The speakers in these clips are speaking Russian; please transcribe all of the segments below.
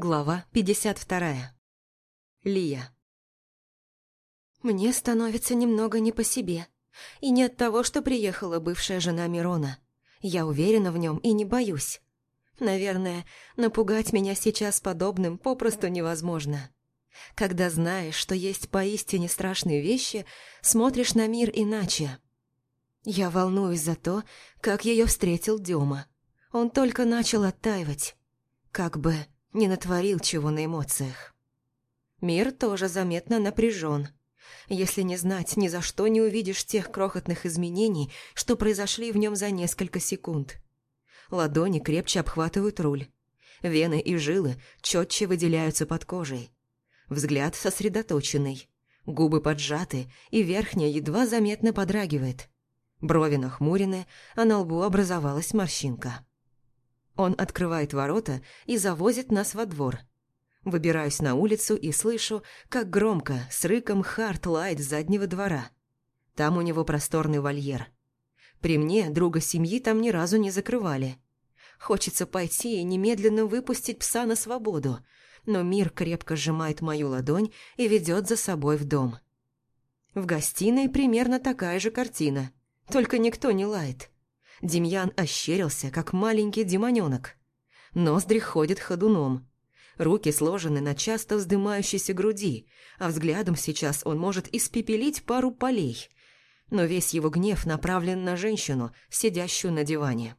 Глава 52. Лия. Мне становится немного не по себе. И не от того, что приехала бывшая жена Мирона. Я уверена в нем и не боюсь. Наверное, напугать меня сейчас подобным попросту невозможно. Когда знаешь, что есть поистине страшные вещи, смотришь на мир иначе. Я волнуюсь за то, как ее встретил Дема. Он только начал оттаивать. Как бы не натворил чего на эмоциях. Мир тоже заметно напряжен. Если не знать, ни за что не увидишь тех крохотных изменений, что произошли в нем за несколько секунд. Ладони крепче обхватывают руль. Вены и жилы четче выделяются под кожей. Взгляд сосредоточенный. Губы поджаты, и верхняя едва заметно подрагивает. Брови нахмурены, а на лбу образовалась морщинка. Он открывает ворота и завозит нас во двор. Выбираюсь на улицу и слышу, как громко, с рыком Харт лает с заднего двора. Там у него просторный вольер. При мне друга семьи там ни разу не закрывали. Хочется пойти и немедленно выпустить пса на свободу, но мир крепко сжимает мою ладонь и ведет за собой в дом. В гостиной примерно такая же картина, только никто не лает. Демьян ощерился, как маленький демонёнок. Ноздри ходят ходуном. Руки сложены на часто вздымающейся груди, а взглядом сейчас он может испепелить пару полей. Но весь его гнев направлен на женщину, сидящую на диване.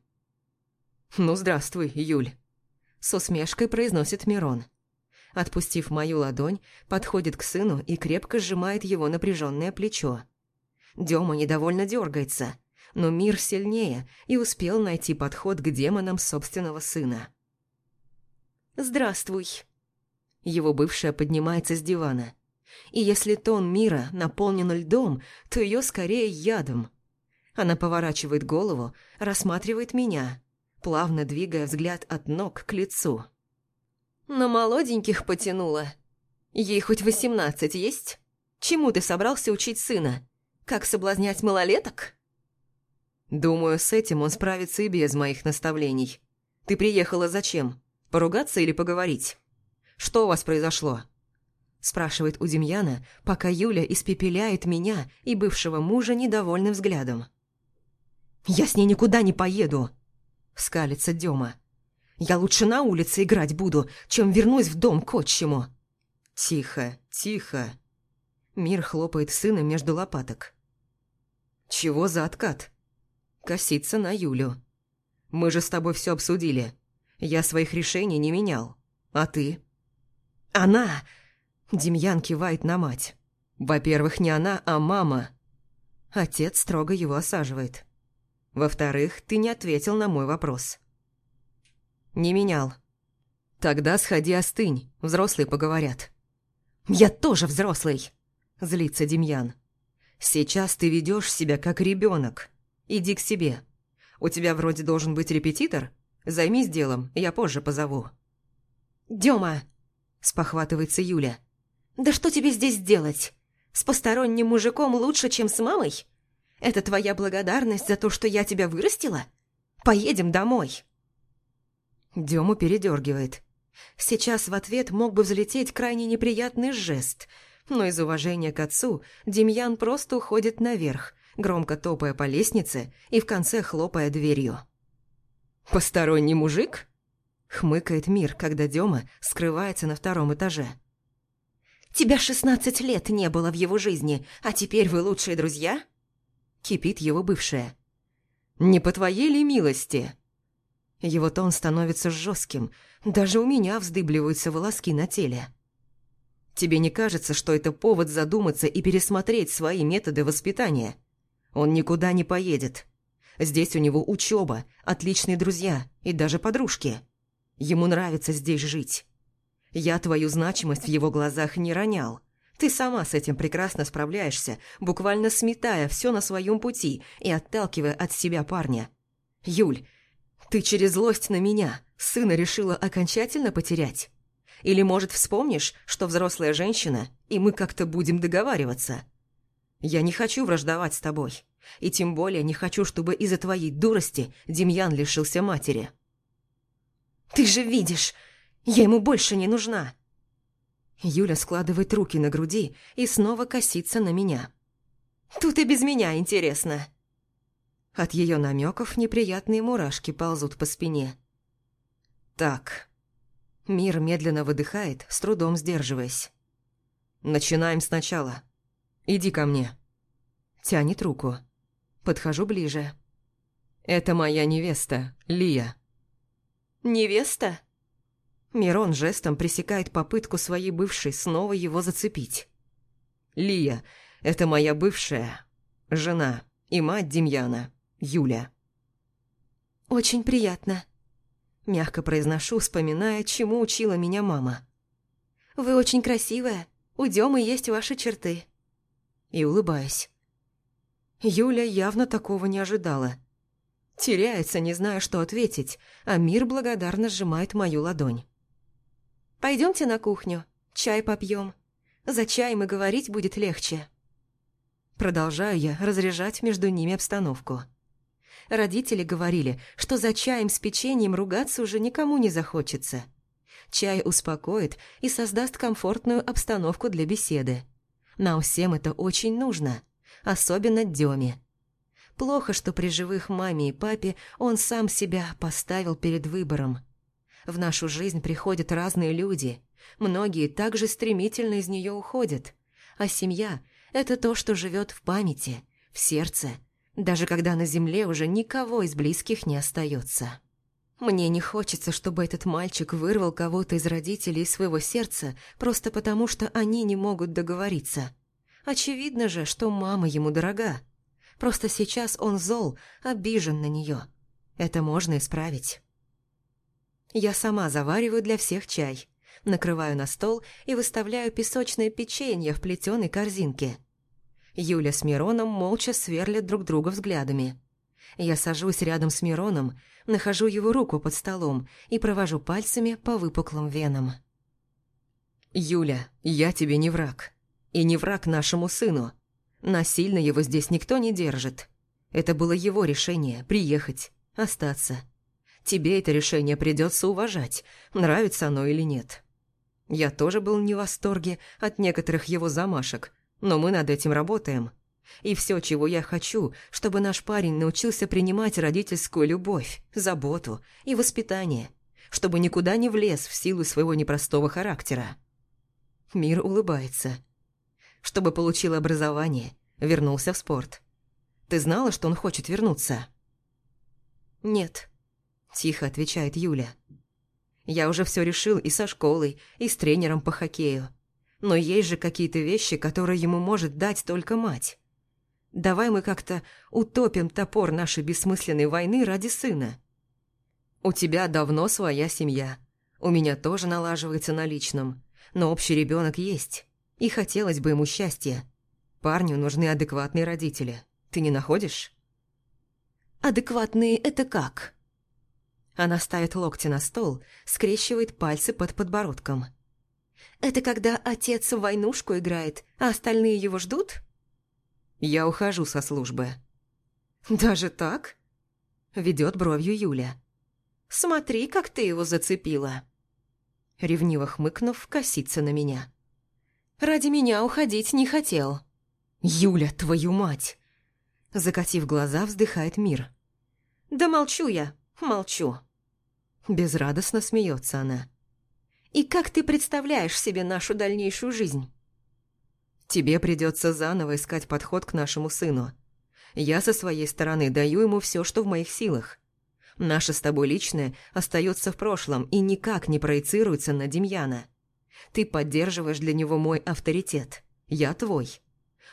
«Ну, здравствуй, Юль», — с усмешкой произносит Мирон. Отпустив мою ладонь, подходит к сыну и крепко сжимает его напряженное плечо. Дема недовольно дергается — но мир сильнее и успел найти подход к демонам собственного сына. «Здравствуй!» Его бывшая поднимается с дивана. И если тон мира наполнен льдом, то ее скорее ядом. Она поворачивает голову, рассматривает меня, плавно двигая взгляд от ног к лицу. «На молоденьких потянула. Ей хоть восемнадцать есть? Чему ты собрался учить сына? Как соблазнять малолеток?» Думаю, с этим он справится и без моих наставлений. Ты приехала зачем? Поругаться или поговорить? Что у вас произошло?» Спрашивает у Демьяна, пока Юля испепеляет меня и бывшего мужа недовольным взглядом. «Я с ней никуда не поеду!» Скалится Дема. «Я лучше на улице играть буду, чем вернусь в дом к отчиму!» «Тихо, тихо!» Мир хлопает сына между лопаток. «Чего за откат?» Косится на Юлю. «Мы же с тобой все обсудили. Я своих решений не менял. А ты?» «Она!» Демьян кивает на мать. «Во-первых, не она, а мама». Отец строго его осаживает. «Во-вторых, ты не ответил на мой вопрос». «Не менял». «Тогда сходи остынь, взрослые поговорят». «Я тоже взрослый!» – злится Демьян. «Сейчас ты ведешь себя как ребенок. Иди к себе. У тебя вроде должен быть репетитор. Займись делом, я позже позову». «Дема!» – спохватывается Юля. «Да что тебе здесь делать? С посторонним мужиком лучше, чем с мамой? Это твоя благодарность за то, что я тебя вырастила? Поедем домой!» Дему передергивает. Сейчас в ответ мог бы взлететь крайне неприятный жест, но из уважения к отцу Демьян просто уходит наверх, громко топая по лестнице и в конце хлопая дверью. «Посторонний мужик?» — хмыкает Мир, когда Дема скрывается на втором этаже. «Тебя шестнадцать лет не было в его жизни, а теперь вы лучшие друзья?» — кипит его бывшая. «Не по твоей ли милости?» Его тон становится жестким, даже у меня вздыбливаются волоски на теле. «Тебе не кажется, что это повод задуматься и пересмотреть свои методы воспитания?» Он никуда не поедет. Здесь у него учеба, отличные друзья и даже подружки. Ему нравится здесь жить. Я твою значимость в его глазах не ронял. Ты сама с этим прекрасно справляешься, буквально сметая все на своем пути и отталкивая от себя парня. Юль, ты через злость на меня сына решила окончательно потерять? Или, может, вспомнишь, что взрослая женщина, и мы как-то будем договариваться?» Я не хочу враждовать с тобой. И тем более не хочу, чтобы из-за твоей дурости Демьян лишился матери. «Ты же видишь! Я ему больше не нужна. Юля складывает руки на груди и снова косится на меня. Тут и без меня интересно. От ее намеков неприятные мурашки ползут по спине. Так. Мир медленно выдыхает, с трудом сдерживаясь. Начинаем сначала. Иди ко мне. Тянет руку. Подхожу ближе. Это моя невеста, Лия. Невеста? Мирон жестом пресекает попытку своей бывшей снова его зацепить. Лия, это моя бывшая жена и мать Демьяна, Юля. Очень приятно. Мягко произношу, вспоминая, чему учила меня мама. Вы очень красивая, у Демы есть ваши черты. И улыбаюсь. Юля явно такого не ожидала. Теряется, не зная, что ответить, а мир благодарно сжимает мою ладонь. Пойдемте на кухню, чай попьем. За чаем и говорить будет легче. Продолжаю я разряжать между ними обстановку. Родители говорили, что за чаем с печеньем ругаться уже никому не захочется. Чай успокоит и создаст комфортную обстановку для беседы. Нам всем это очень нужно, особенно Деме. Плохо, что при живых маме и папе он сам себя поставил перед выбором. В нашу жизнь приходят разные люди, многие также стремительно из нее уходят, а семья – это то, что живет в памяти, в сердце, даже когда на земле уже никого из близких не остается. Мне не хочется, чтобы этот мальчик вырвал кого-то из родителей из своего сердца просто потому, что они не могут договориться. Очевидно же, что мама ему дорога. Просто сейчас он зол, обижен на нее. Это можно исправить. Я сама завариваю для всех чай, накрываю на стол и выставляю песочное печенье в плетеной корзинке. Юля с Мироном молча сверлят друг друга взглядами. Я сажусь рядом с Мироном, нахожу его руку под столом и провожу пальцами по выпуклым венам. «Юля, я тебе не враг. И не враг нашему сыну. Насильно его здесь никто не держит. Это было его решение – приехать, остаться. Тебе это решение придется уважать, нравится оно или нет. Я тоже был не в восторге от некоторых его замашек, но мы над этим работаем. И все, чего я хочу, чтобы наш парень научился принимать родительскую любовь, заботу и воспитание, чтобы никуда не влез в силу своего непростого характера. Мир улыбается – чтобы получил образование, вернулся в спорт. Ты знала, что он хочет вернуться?» «Нет», – тихо отвечает Юля. «Я уже все решил и со школой, и с тренером по хоккею. Но есть же какие-то вещи, которые ему может дать только мать. Давай мы как-то утопим топор нашей бессмысленной войны ради сына. У тебя давно своя семья. У меня тоже налаживается на личном, но общий ребенок есть. И хотелось бы ему счастья. Парню нужны адекватные родители. Ты не находишь? «Адекватные – это как?» Она ставит локти на стол, скрещивает пальцы под подбородком. «Это когда отец в войнушку играет, а остальные его ждут?» «Я ухожу со службы». «Даже так?» Ведет бровью Юля. «Смотри, как ты его зацепила!» Ревниво хмыкнув, косится на меня. Ради меня уходить не хотел. Юля, твою мать! Закатив глаза, вздыхает мир. Да молчу я, молчу. Безрадостно смеется она. И как ты представляешь себе нашу дальнейшую жизнь? Тебе придется заново искать подход к нашему сыну. Я со своей стороны даю ему все, что в моих силах. Наше с тобой личное остается в прошлом и никак не проецируется на Демьяна. Ты поддерживаешь для него мой авторитет. Я твой.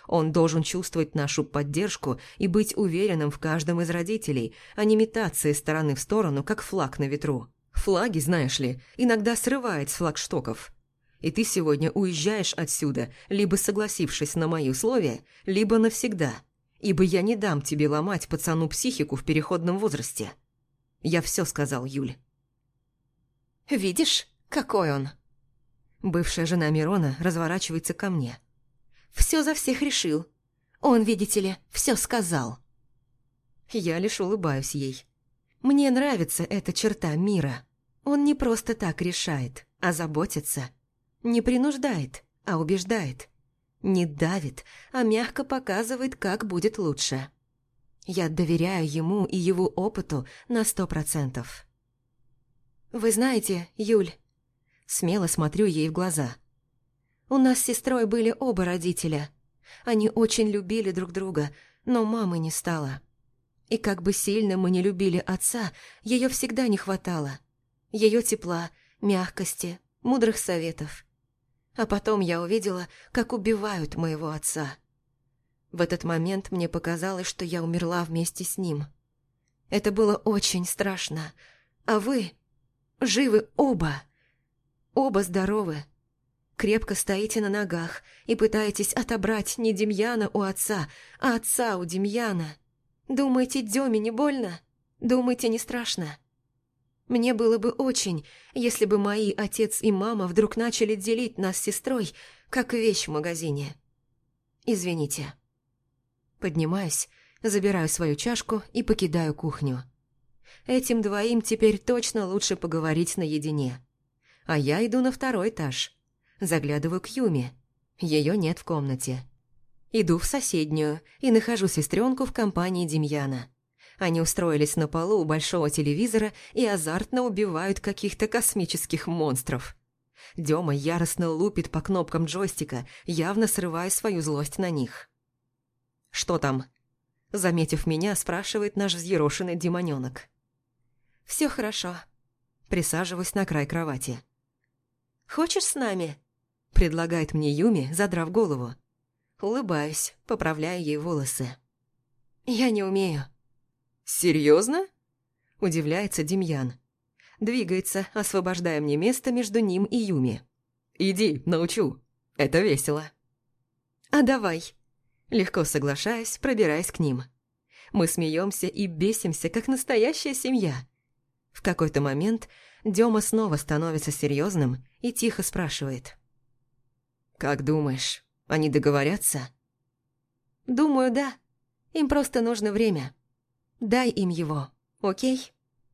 Он должен чувствовать нашу поддержку и быть уверенным в каждом из родителей, а не метаться из стороны в сторону, как флаг на ветру. Флаги, знаешь ли, иногда срывает с флагштоков. И ты сегодня уезжаешь отсюда, либо согласившись на мои условия, либо навсегда, ибо я не дам тебе ломать пацану психику в переходном возрасте. Я все сказал, Юль. «Видишь, какой он?» Бывшая жена Мирона разворачивается ко мне. «Все за всех решил. Он, видите ли, все сказал». Я лишь улыбаюсь ей. Мне нравится эта черта мира. Он не просто так решает, а заботится. Не принуждает, а убеждает. Не давит, а мягко показывает, как будет лучше. Я доверяю ему и его опыту на сто процентов. «Вы знаете, Юль...» Смело смотрю ей в глаза. «У нас с сестрой были оба родителя. Они очень любили друг друга, но мамы не стало. И как бы сильно мы не любили отца, ее всегда не хватало. Ее тепла, мягкости, мудрых советов. А потом я увидела, как убивают моего отца. В этот момент мне показалось, что я умерла вместе с ним. Это было очень страшно. А вы живы оба. Оба здоровы. Крепко стоите на ногах и пытаетесь отобрать не Демьяна у отца, а отца у Демьяна. Думаете, Деме не больно? Думаете, не страшно? Мне было бы очень, если бы мои отец и мама вдруг начали делить нас с сестрой, как вещь в магазине. Извините. Поднимаюсь, забираю свою чашку и покидаю кухню. Этим двоим теперь точно лучше поговорить наедине. А я иду на второй этаж. Заглядываю к Юме. Ее нет в комнате. Иду в соседнюю и нахожу сестренку в компании Демьяна. Они устроились на полу у большого телевизора и азартно убивают каких-то космических монстров. Дема яростно лупит по кнопкам джойстика, явно срывая свою злость на них. «Что там?» Заметив меня, спрашивает наш взъерошенный демонёнок. «Все хорошо». Присаживаюсь на край кровати. «Хочешь с нами?» Предлагает мне Юми, задрав голову. Улыбаюсь, поправляя ей волосы. «Я не умею». «Серьезно?» Удивляется Демьян. Двигается, освобождая мне место между ним и Юми. «Иди, научу. Это весело». «А давай», Легко соглашаясь, пробираясь к ним. Мы смеемся и бесимся, как настоящая семья. В какой-то момент Дема снова становится серьезным и тихо спрашивает. «Как думаешь, они договорятся?» «Думаю, да. Им просто нужно время. Дай им его, окей?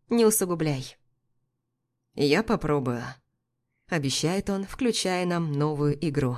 Не усугубляй». «Я попробую», – обещает он, включая нам новую игру.